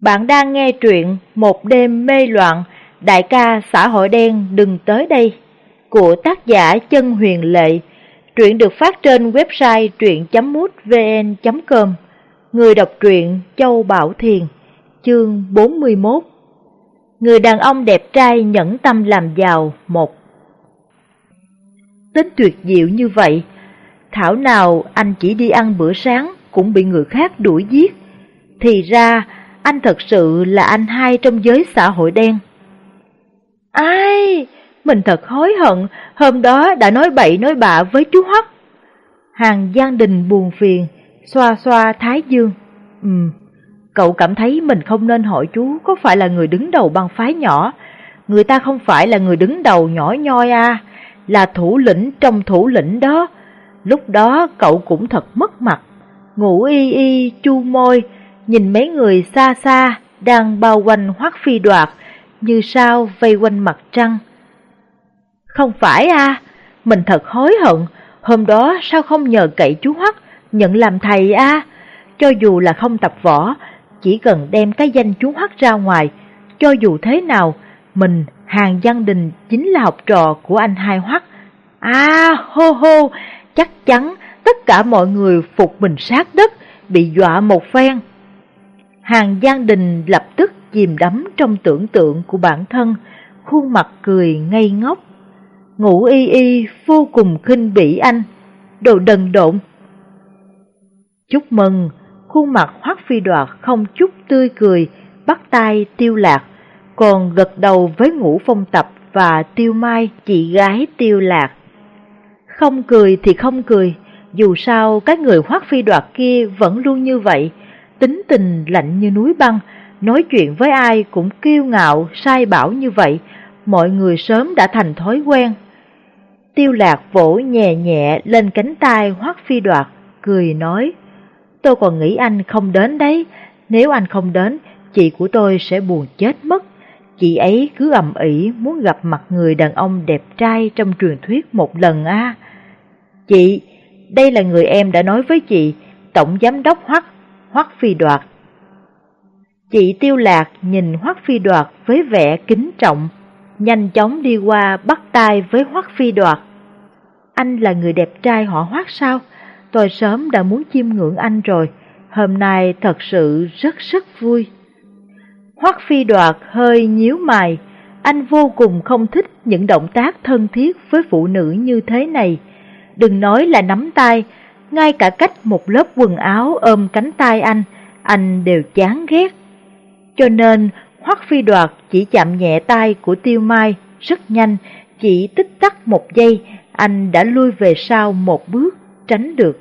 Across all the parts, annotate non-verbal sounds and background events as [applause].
Bạn đang nghe truyện Một đêm mê loạn, đại ca xã hội đen đừng tới đây. Của tác giả Chân Huyền Lệ. Truyện được phát trên website truyện.mútvn.com Người đọc truyện Châu Bảo Thiền Chương 41 Người đàn ông đẹp trai nhẫn tâm làm giàu một. Tính tuyệt diệu như vậy Thảo nào anh chỉ đi ăn bữa sáng cũng bị người khác đuổi giết. Thì ra anh thật sự là anh hai trong giới xã hội đen. Ai? Mình thật hối hận, hôm đó đã nói bậy nói bạ với chú Hoắc. Hàng Giang Đình buồn phiền, xoa xoa thái dương. Ừm, cậu cảm thấy mình không nên hỏi chú có phải là người đứng đầu băng phái nhỏ. Người ta không phải là người đứng đầu nhỏ nhoi à, là thủ lĩnh trong thủ lĩnh đó. Lúc đó cậu cũng thật mất mặt. Ngủ y y, chu môi, nhìn mấy người xa xa đang bao quanh hoắc phi đoạt như sao vây quanh mặt trăng. Không phải à, mình thật hối hận, hôm đó sao không nhờ cậy chú hoắc nhận làm thầy à, cho dù là không tập võ, chỉ cần đem cái danh chú hoắc ra ngoài, cho dù thế nào, mình hàng văn đình chính là học trò của anh hai hoắc. À, hô hô, chắc chắn tất cả mọi người phục mình sát đất, bị dọa một phen. Hàng Giang Đình lập tức chìm đắm trong tưởng tượng của bản thân, khuôn mặt cười ngây ngốc. Ngủ y y vô cùng khinh bỉ anh, đồ đần độn. Chúc mừng, khuôn mặt hoắc phi đoạt không chút tươi cười, bắt tay tiêu lạc, còn gật đầu với ngũ phong tập và tiêu mai, chị gái tiêu lạc. Không cười thì không cười, dù sao cái người hoắc phi đoạt kia vẫn luôn như vậy, tính tình lạnh như núi băng, nói chuyện với ai cũng kiêu ngạo, sai bảo như vậy, mọi người sớm đã thành thói quen. Tiêu lạc vỗ nhẹ nhẹ lên cánh tay hoắc phi đoạt, cười nói, tôi còn nghĩ anh không đến đấy, nếu anh không đến, chị của tôi sẽ buồn chết mất. Chị ấy cứ ầm ĩ muốn gặp mặt người đàn ông đẹp trai trong truyền thuyết một lần a. Chị, đây là người em đã nói với chị, Tổng Giám đốc Hoắc Hoắc Phi Đoạt. Chị Tiêu Lạc nhìn Hoắc Phi Đoạt với vẻ kính trọng, nhanh chóng đi qua bắt tay với Hoắc Phi Đoạt. Anh là người đẹp trai họ Hoắc sao? Tôi sớm đã muốn chiêm ngưỡng anh rồi, hôm nay thật sự rất rất vui. Hoắc Phi Đoạt hơi nhíu mày, anh vô cùng không thích những động tác thân thiết với phụ nữ như thế này. Đừng nói là nắm tay, ngay cả cách một lớp quần áo ôm cánh tay anh, anh đều chán ghét. Cho nên, Hoắc Phi Đoạt chỉ chạm nhẹ tay của Tiêu Mai rất nhanh, chỉ tích tắc một giây, anh đã lui về sau một bước, tránh được.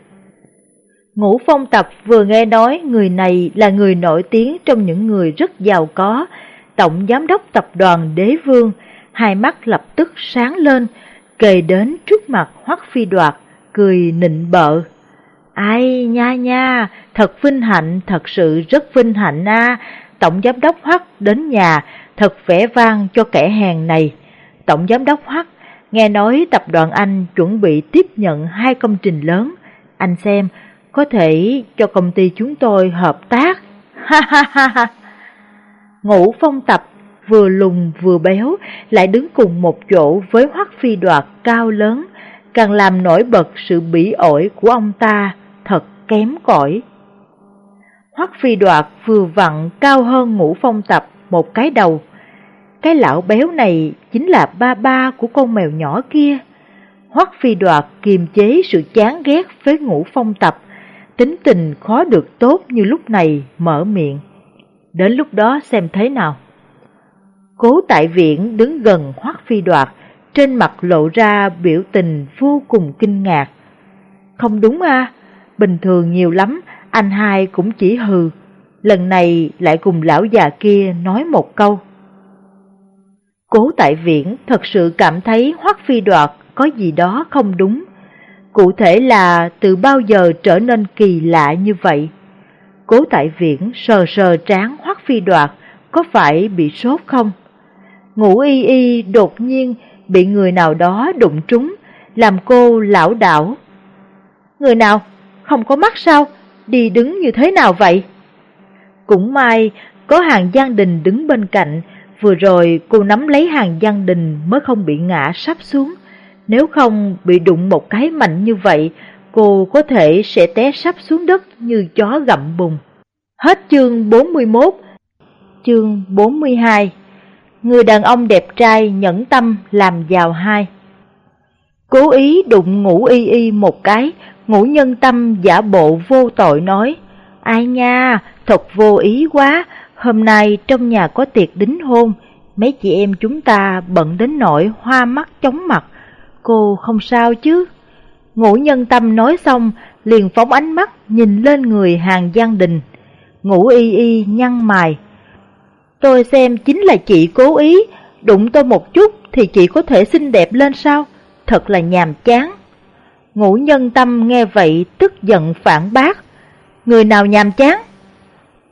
Ngũ Phong Tập vừa nghe nói người này là người nổi tiếng trong những người rất giàu có, tổng giám đốc tập đoàn Đế Vương, hai mắt lập tức sáng lên, kề đến trước mặt Hoắc Phi Đoạt, cười nịnh bợ. Ai nha nha, thật vinh hạnh, thật sự rất vinh hạnh a. Tổng giám đốc Hoắc đến nhà, thật vẻ vang cho kẻ hèn này. Tổng giám đốc Hoắc, nghe nói tập đoàn Anh chuẩn bị tiếp nhận hai công trình lớn. Anh xem, có thể cho công ty chúng tôi hợp tác. Ha ha ha ha. Ngũ phong tập vừa lùn vừa béo lại đứng cùng một chỗ với Hoắc Phi Đoạt cao lớn, càng làm nổi bật sự bỉ ổi của ông ta thật kém cỏi. Hoắc phi đoạt vừa vặn cao hơn ngũ phong tập một cái đầu. Cái lão béo này chính là ba ba của con mèo nhỏ kia. Hoắc phi đoạt kiềm chế sự chán ghét với ngũ phong tập, tính tình khó được tốt như lúc này mở miệng. Đến lúc đó xem thế nào. Cố tại viện đứng gần Hoắc phi đoạt, trên mặt lộ ra biểu tình vô cùng kinh ngạc. Không đúng à, bình thường nhiều lắm, anh hai cũng chỉ hừ, lần này lại cùng lão già kia nói một câu. Cố tại viễn thật sự cảm thấy Hoắc Phi Đoạt có gì đó không đúng, cụ thể là từ bao giờ trở nên kỳ lạ như vậy. Cố tại viễn sờ sờ trán Hoắc Phi Đoạt có phải bị sốt không? Ngủ y y đột nhiên bị người nào đó đụng trúng, làm cô lão đảo. Người nào? Không có mắt sao? Đi đứng như thế nào vậy? Cũng may, có hàng Giang Đình đứng bên cạnh, vừa rồi cô nắm lấy hàng Giang Đình mới không bị ngã sắp xuống. Nếu không bị đụng một cái mạnh như vậy, cô có thể sẽ té sắp xuống đất như chó gặm bùn. Hết chương 41, chương 42 Người đàn ông đẹp trai nhẫn tâm làm giàu hai Cố ý đụng ngủ y y một cái, ngũ nhân tâm giả bộ vô tội nói Ai nha, thật vô ý quá, hôm nay trong nhà có tiệc đính hôn, mấy chị em chúng ta bận đến nỗi hoa mắt chóng mặt, cô không sao chứ? Ngũ nhân tâm nói xong, liền phóng ánh mắt nhìn lên người hàng Giang Đình. Ngũ y y nhăn mày: Tôi xem chính là chị cố ý, đụng tôi một chút thì chị có thể xinh đẹp lên sao? Thật là nhàm chán. Ngũ nhân tâm nghe vậy tức giận phản bác. Người nào nhàm chán?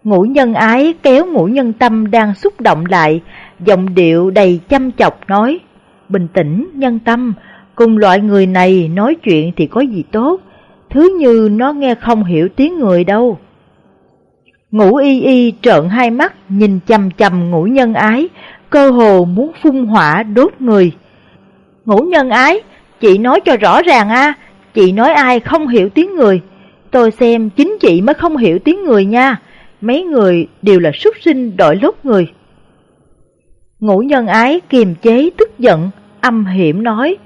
Ngũ nhân ái kéo ngũ nhân tâm đang xúc động lại, giọng điệu đầy chăm chọc nói. Bình tĩnh, nhân tâm, cùng loại người này nói chuyện thì có gì tốt, thứ như nó nghe không hiểu tiếng người đâu. Ngũ y y trợn hai mắt nhìn chầm chầm ngũ nhân ái, cơ hồ muốn phun hỏa đốt người. Ngũ nhân ái, chị nói cho rõ ràng a, chị nói ai không hiểu tiếng người. Tôi xem chính chị mới không hiểu tiếng người nha, mấy người đều là súc sinh đội lốt người. Ngũ nhân ái kiềm chế tức giận, âm hiểm nói,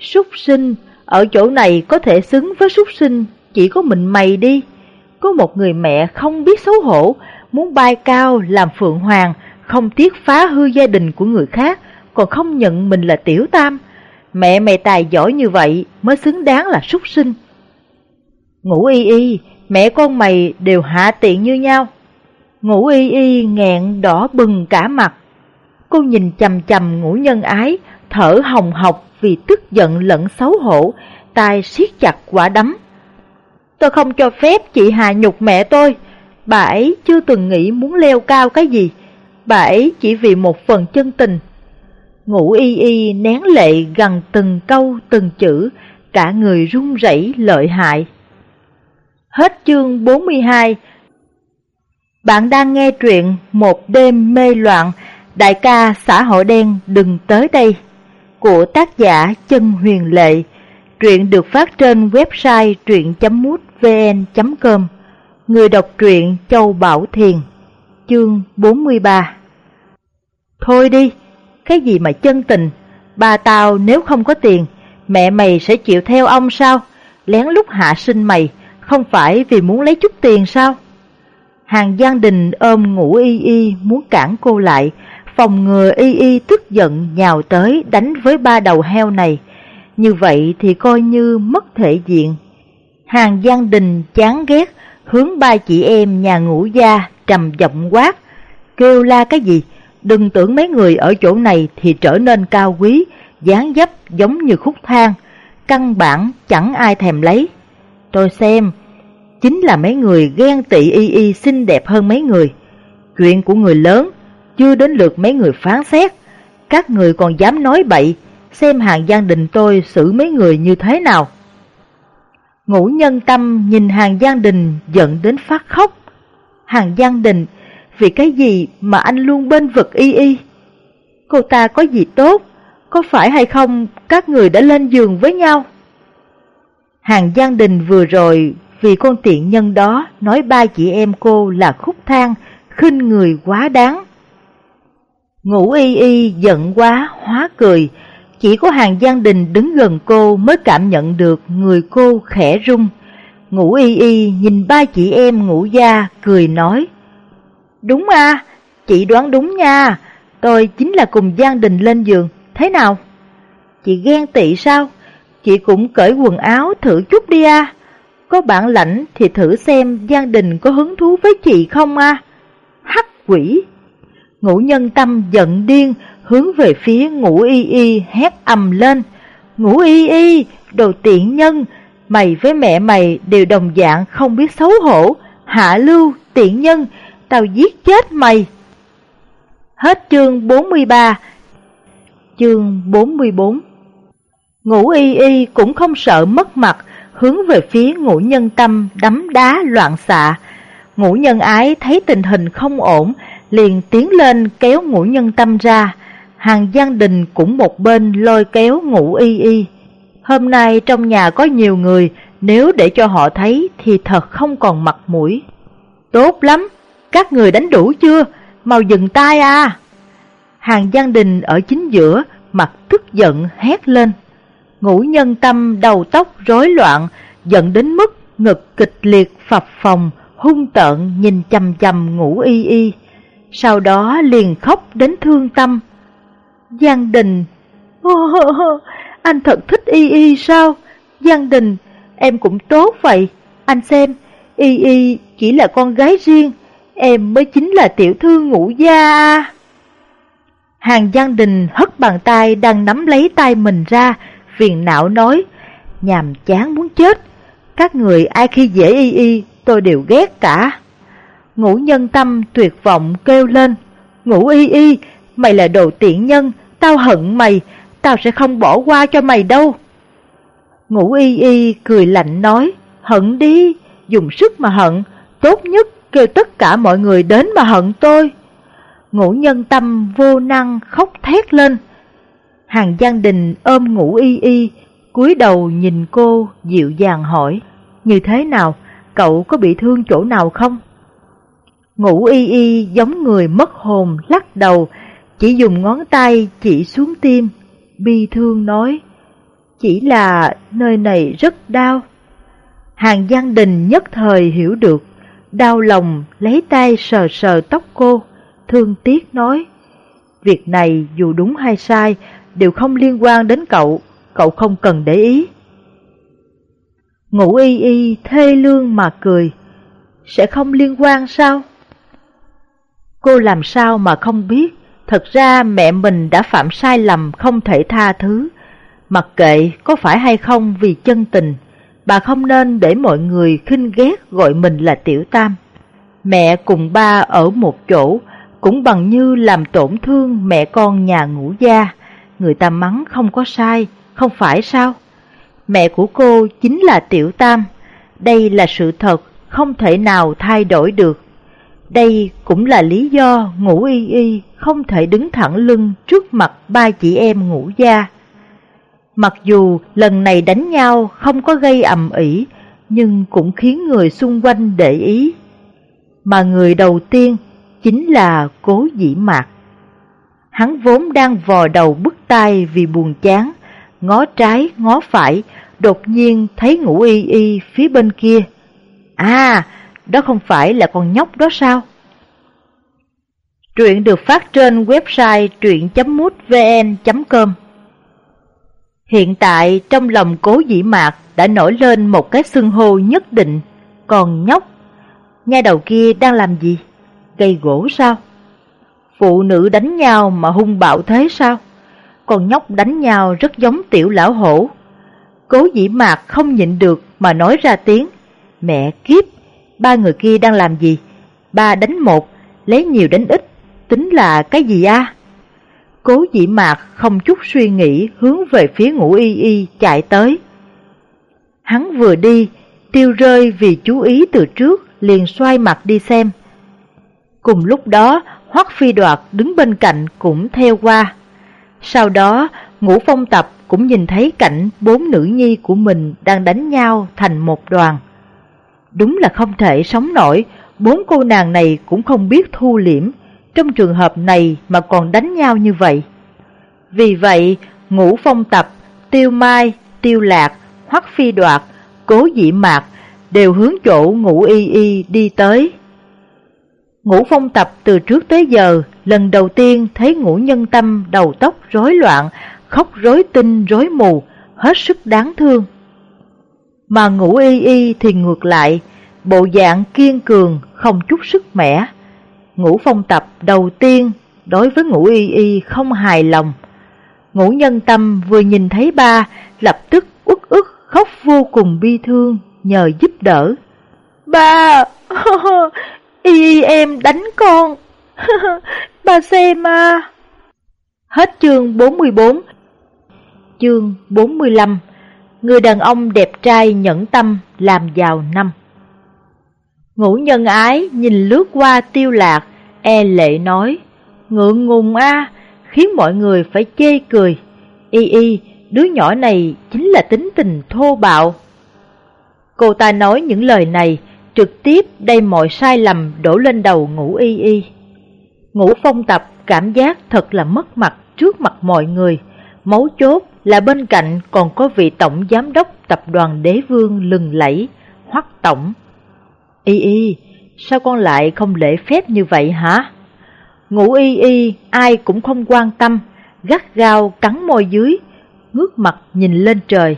súc sinh, ở chỗ này có thể xứng với súc sinh, chỉ có mình mày đi. Có một người mẹ không biết xấu hổ, muốn bay cao làm phượng hoàng, không tiếc phá hư gia đình của người khác, còn không nhận mình là tiểu tam. Mẹ mày tài giỏi như vậy mới xứng đáng là súc sinh. Ngủ y y, mẹ con mày đều hạ tiện như nhau. Ngủ y y nghẹn đỏ bừng cả mặt. Cô nhìn chầm chầm ngủ nhân ái, thở hồng hộc vì tức giận lẫn xấu hổ, tay siết chặt quả đấm. Tôi không cho phép chị hà nhục mẹ tôi. Bà ấy chưa từng nghĩ muốn leo cao cái gì. Bà ấy chỉ vì một phần chân tình. Ngủ y y nén lệ gần từng câu từng chữ, cả người run rẩy lợi hại. Hết chương 42 Bạn đang nghe truyện Một đêm mê loạn, đại ca xã hội đen đừng tới đây của tác giả Chân Huyền Lệ. Truyện được phát trên website truyện.mútvn.com Người đọc truyện Châu Bảo Thiền Chương 43 Thôi đi, cái gì mà chân tình, bà tao nếu không có tiền, mẹ mày sẽ chịu theo ông sao? Lén lút hạ sinh mày, không phải vì muốn lấy chút tiền sao? Hàng Giang Đình ôm ngủ y y muốn cản cô lại, phòng ngừa y y tức giận nhào tới đánh với ba đầu heo này. Như vậy thì coi như mất thể diện. Hàng Giang Đình chán ghét, hướng ba chị em nhà ngũ gia trầm giọng quát. Kêu la cái gì? Đừng tưởng mấy người ở chỗ này thì trở nên cao quý, dáng dấp giống như khúc thang. Căn bản chẳng ai thèm lấy. Tôi xem, chính là mấy người ghen tị y y xinh đẹp hơn mấy người. Chuyện của người lớn, chưa đến lượt mấy người phán xét. Các người còn dám nói bậy, xem hàng gia đình tôi xử mấy người như thế nào. Ngũ nhân tâm nhìn hàng gia đình giận đến phát khóc. Hàng gia đình, vì cái gì mà anh luôn bên vực y y? Cô ta có gì tốt? Có phải hay không các người đã lên giường với nhau? Hàng Giang Đình vừa rồi vì con tiện nhân đó nói ba chị em cô là khúc thang, khinh người quá đáng. Ngũ y y giận quá, hóa cười, chỉ có hàng Giang Đình đứng gần cô mới cảm nhận được người cô khẽ rung. Ngũ y y nhìn ba chị em ngũ gia, cười nói, Đúng à, chị đoán đúng nha, tôi chính là cùng Giang Đình lên giường, thế nào? Chị ghen tị sao? Chị cũng cởi quần áo thử chút đi à. Có bản lãnh thì thử xem Giang Đình có hứng thú với chị không à. Hắc quỷ! Ngũ nhân tâm giận điên, hướng về phía ngũ y y hét ầm lên. Ngũ y y, đồ tiện nhân, mày với mẹ mày đều đồng dạng không biết xấu hổ, hạ lưu, tiện nhân, tao giết chết mày. Hết chương 43 Chương 44 Ngũ y y cũng không sợ mất mặt, hướng về phía ngũ nhân tâm đấm đá loạn xạ. Ngũ nhân ái thấy tình hình không ổn, liền tiến lên kéo ngũ nhân tâm ra, hàng Giang Đình cũng một bên lôi kéo ngũ y y. Hôm nay trong nhà có nhiều người, nếu để cho họ thấy thì thật không còn mặt mũi. Tốt lắm, các người đánh đủ chưa? Mau dừng tay à! Hàng Giang Đình ở chính giữa, mặt tức giận hét lên. Ngũ nhân tâm đầu tóc rối loạn, giận đến mức ngực kịch liệt phập phồng, hung tợn nhìn chầm chầm ngũ y y. Sau đó liền khóc đến thương tâm. Giang Đình, oh, anh thật thích y y sao? Giang Đình, em cũng tốt vậy. Anh xem, y y chỉ là con gái riêng, em mới chính là tiểu thư ngũ gia. Hàng Giang Đình hất bàn tay đang nắm lấy tay mình ra, phiền não nói, nhàm chán muốn chết. Các người ai khi dễ y y, tôi đều ghét cả. Ngũ nhân tâm tuyệt vọng kêu lên, ngũ y y, mày là đồ tiện nhân, tao hận mày, tao sẽ không bỏ qua cho mày đâu. Ngũ y y cười lạnh nói, hận đi, dùng sức mà hận, tốt nhất kêu tất cả mọi người đến mà hận tôi. Ngũ nhân tâm vô năng khóc thét lên. Hàng Giang Đình ôm ngũ y y, cúi đầu nhìn cô dịu dàng hỏi, như thế nào, cậu có bị thương chỗ nào không? Ngũ y y giống người mất hồn lắc đầu, chỉ dùng ngón tay chỉ xuống tim, bi thương nói, chỉ là nơi này rất đau. Hàng Giang Đình nhất thời hiểu được, đau lòng lấy tay sờ sờ tóc cô, thương tiếc nói, việc này dù đúng hay sai đều không liên quan đến cậu, cậu không cần để ý. Ngũ y y thê lương mà cười, sẽ không liên quan sao? Cô làm sao mà không biết, thật ra mẹ mình đã phạm sai lầm không thể tha thứ. Mặc kệ có phải hay không vì chân tình, bà không nên để mọi người khinh ghét gọi mình là tiểu tam. Mẹ cùng ba ở một chỗ, cũng bằng như làm tổn thương mẹ con nhà ngũ gia. Người ta mắng không có sai, không phải sao? Mẹ của cô chính là Tiểu Tam. Đây là sự thật, không thể nào thay đổi được. Đây cũng là lý do ngũ y y không thể đứng thẳng lưng trước mặt ba chị em ngũ gia. Mặc dù lần này đánh nhau không có gây ầm ĩ, nhưng cũng khiến người xung quanh để ý. Mà người đầu tiên chính là cố dĩ mạc. Hắn vốn đang vò đầu bứt tai vì buồn chán, ngó trái ngó phải, đột nhiên thấy ngũ y y phía bên kia. À, đó không phải là con nhóc đó sao? Truyện được phát trên website truyện.mútvn.com Hiện tại trong lòng cố dĩ mạc đã nổi lên một cái xưng hô nhất định, còn nhóc, nha đầu kia đang làm gì? Gây gỗ sao? Phụ nữ đánh nhau mà hung bạo thế sao? Còn nhóc đánh nhau rất giống tiểu lão hổ. Cố dĩ mạc không nhịn được mà nói ra tiếng. Mẹ kiếp, ba người kia đang làm gì? Ba đánh một, lấy nhiều đánh ít, tính là cái gì a? Cố dĩ mạc không chút suy nghĩ hướng về phía ngũ y y chạy tới. Hắn vừa đi, tiêu rơi vì chú ý từ trước, liền xoay mặt đi xem. Cùng lúc đó, Hoắc Phi Đoạt đứng bên cạnh cũng theo qua. Sau đó, Ngũ Phong Tập cũng nhìn thấy cảnh bốn nữ nhi của mình đang đánh nhau thành một đoàn. Đúng là không thể sống nổi, bốn cô nàng này cũng không biết thu liễm, trong trường hợp này mà còn đánh nhau như vậy. Vì vậy, Ngũ Phong Tập, Tiêu Mai, Tiêu Lạc, Hoắc Phi Đoạt, Cố Dĩ Mạc đều hướng chỗ Ngũ Y Y đi tới. Ngũ phong tập từ trước tới giờ, lần đầu tiên thấy ngũ nhân tâm đầu tóc rối loạn, khóc rối tinh rối mù, hết sức đáng thương. Mà ngũ y y thì ngược lại, bộ dạng kiên cường, không chút sức mẻ. Ngũ phong tập đầu tiên đối với ngũ y y không hài lòng. Ngũ nhân tâm vừa nhìn thấy ba, lập tức uất ức khóc vô cùng bi thương, nhờ giúp đỡ. Ba, [laughs] Y em đánh con. Bà xem à. Hết chương 44 Chương 45 Người đàn ông đẹp trai nhẫn tâm làm giàu năm Ngũ nhân ái nhìn lướt qua tiêu lạc, e lệ nói, ngượng ngùng a khiến mọi người phải chê cười. Y y, đứa nhỏ này chính là tính tình thô bạo. Cô ta nói những lời này, trực tiếp đầy mọi sai lầm đổ lên đầu ngũ y y. Ngũ phong tập cảm giác thật là mất mặt trước mặt mọi người, mấu chốt là bên cạnh còn có vị tổng giám đốc tập đoàn đế vương lừng lẫy, hoắc tổng. Y y, sao con lại không lễ phép như vậy hả? Ngủ y y, ai cũng không quan tâm, gắt gao cắn môi dưới, ngước mặt nhìn lên trời.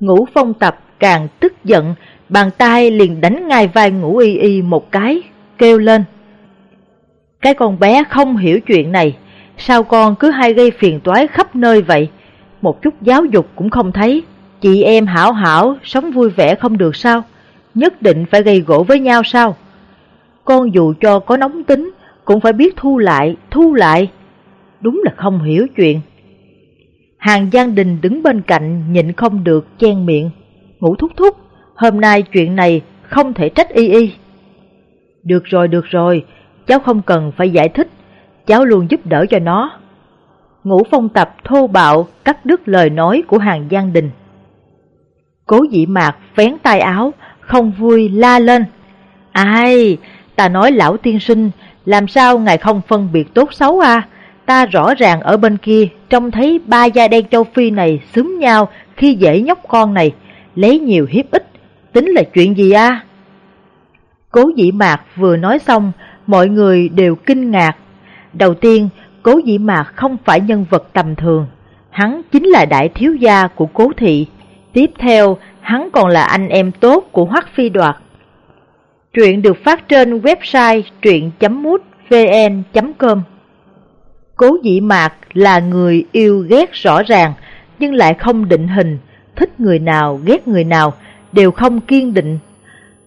Ngũ phong tập càng tức giận, bàn tay liền đánh ngay vai ngủ y y một cái, kêu lên. Cái con bé không hiểu chuyện này, sao con cứ hay gây phiền toái khắp nơi vậy? Một chút giáo dục cũng không thấy, chị em hảo hảo, sống vui vẻ không được sao? Nhất định phải gây gỗ với nhau sao? Con dù cho có nóng tính, cũng phải biết thu lại, thu lại. Đúng là không hiểu chuyện. Hàng Giang Đình đứng bên cạnh nhịn không được chen miệng. Ngủ thúc thúc, hôm nay chuyện này không thể trách y y. Được rồi, được rồi, cháu không cần phải giải thích, cháu luôn giúp đỡ cho nó. Ngũ phong tập thô bạo cắt đứt lời nói của hàng Giang Đình. Cố dĩ mạc vén tay áo, không vui la lên. Ai, ta nói lão tiên sinh, làm sao ngài không phân biệt tốt xấu à? Ta rõ ràng ở bên kia trông thấy ba da đen châu Phi này xúm nhau khi dễ nhóc con này, lấy nhiều hiếp ít, tính là chuyện gì à? Cố dĩ mạc vừa nói xong, mọi người đều kinh ngạc. Đầu tiên, cố dĩ mạc không phải nhân vật tầm thường, hắn chính là đại thiếu gia của cố thị. Tiếp theo, hắn còn là anh em tốt của Hoắc Phi Đoạt. Truyện được phát trên website truyện.mútvn.com Cố dĩ mạc là người yêu ghét rõ ràng, nhưng lại không định hình, thích người nào ghét người nào, đều không kiên định.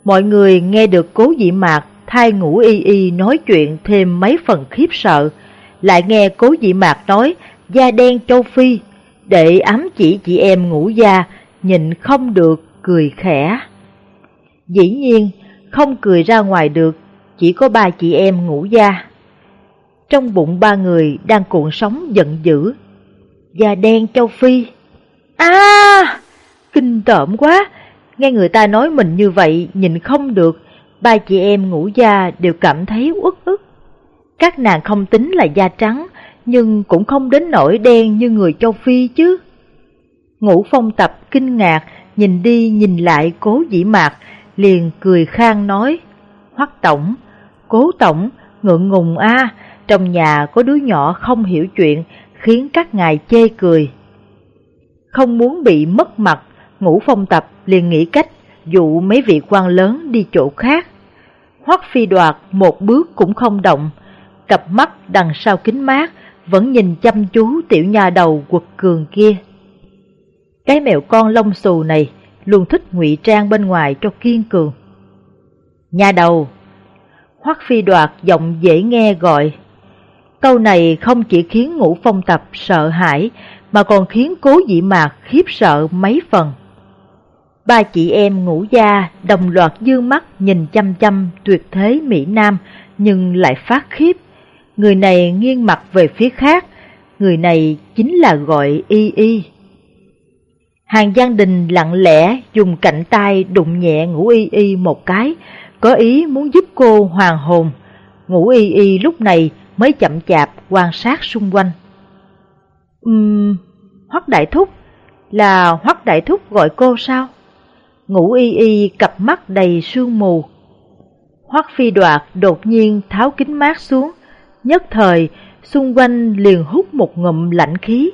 Mọi người nghe được cố dĩ mạc thay ngủ y y nói chuyện thêm mấy phần khiếp sợ, lại nghe cố dĩ mạc nói da đen châu Phi, để ám chỉ chị em ngủ da, nhịn không được, cười khẽ. Dĩ nhiên, không cười ra ngoài được, chỉ có ba chị em ngủ da. Trong bụng ba người đang cuộn sóng giận dữ. Da đen châu Phi. À! Kinh tởm quá! Nghe người ta nói mình như vậy, nhìn không được, ba chị em ngủ da đều cảm thấy uất ức. Các nàng không tính là da trắng, nhưng cũng không đến nỗi đen như người châu Phi chứ. Ngũ phong tập kinh ngạc, nhìn đi nhìn lại cố dĩ mạc, liền cười khang nói, Hoắc Tổng, Cố Tổng, ngượng ngùng a trong nhà có đứa nhỏ không hiểu chuyện, khiến các ngài chê cười. Không muốn bị mất mặt, ngũ phong tập liền nghĩ cách dụ mấy vị quan lớn đi chỗ khác. Hoắc phi đoạt một bước cũng không động, cặp mắt đằng sau kính mát vẫn nhìn chăm chú tiểu nhà đầu quật cường kia. Cái mèo con lông xù này luôn thích ngụy trang bên ngoài cho kiên cường. Nhà đầu, Hoắc phi đoạt giọng dễ nghe gọi. Câu này không chỉ khiến ngũ phong tập sợ hãi, mà còn khiến cố dị mạc khiếp sợ mấy phần. Ba chị em ngũ gia đồng loạt dương mắt nhìn chăm chăm tuyệt thế Mỹ Nam, nhưng lại phát khiếp. Người này nghiêng mặt về phía khác, người này chính là gọi Y Y. Hàng Giang Đình lặng lẽ dùng cạnh tay đụng nhẹ ngũ y y một cái, có ý muốn giúp cô hoàn hồn. Ngũ y y lúc này mới chậm chạp quan sát xung quanh. Ừm, Hoắc Đại Thúc, là Hoắc Đại Thúc gọi cô sao? Ngũ y y cặp mắt đầy sương mù. Hoắc Phi Đoạt đột nhiên tháo kính mát xuống, nhất thời xung quanh liền hút một ngụm lạnh khí,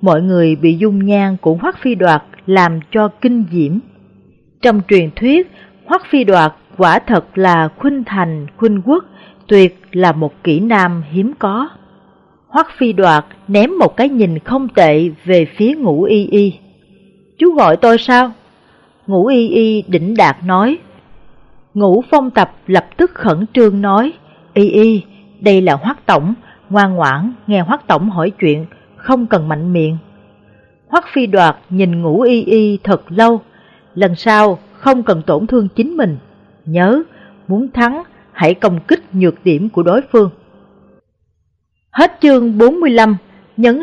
mọi người bị dung nhan của Hoắc Phi Đoạt làm cho kinh diễm. Trong truyền thuyết, Hoắc Phi Đoạt quả thật là khuynh thành, khuynh quốc, tuyệt là một kỹ nam hiếm có. Hoắc Phi Đoạt ném một cái nhìn không tệ về phía ngũ y y. Chú gọi tôi sao? Ngũ y y đỉnh đạt nói. Ngũ phong tập lập tức khẩn trương nói, y y, đây là Hoắc Tổng, ngoan ngoãn nghe Hoắc Tổng hỏi chuyện, không cần mạnh miệng. Hoắc phi đoạt nhìn ngủ y y thật lâu, lần sau không cần tổn thương chính mình. Nhớ, muốn thắng, hãy công kích nhược điểm của đối phương. Hết chương 45, nhấn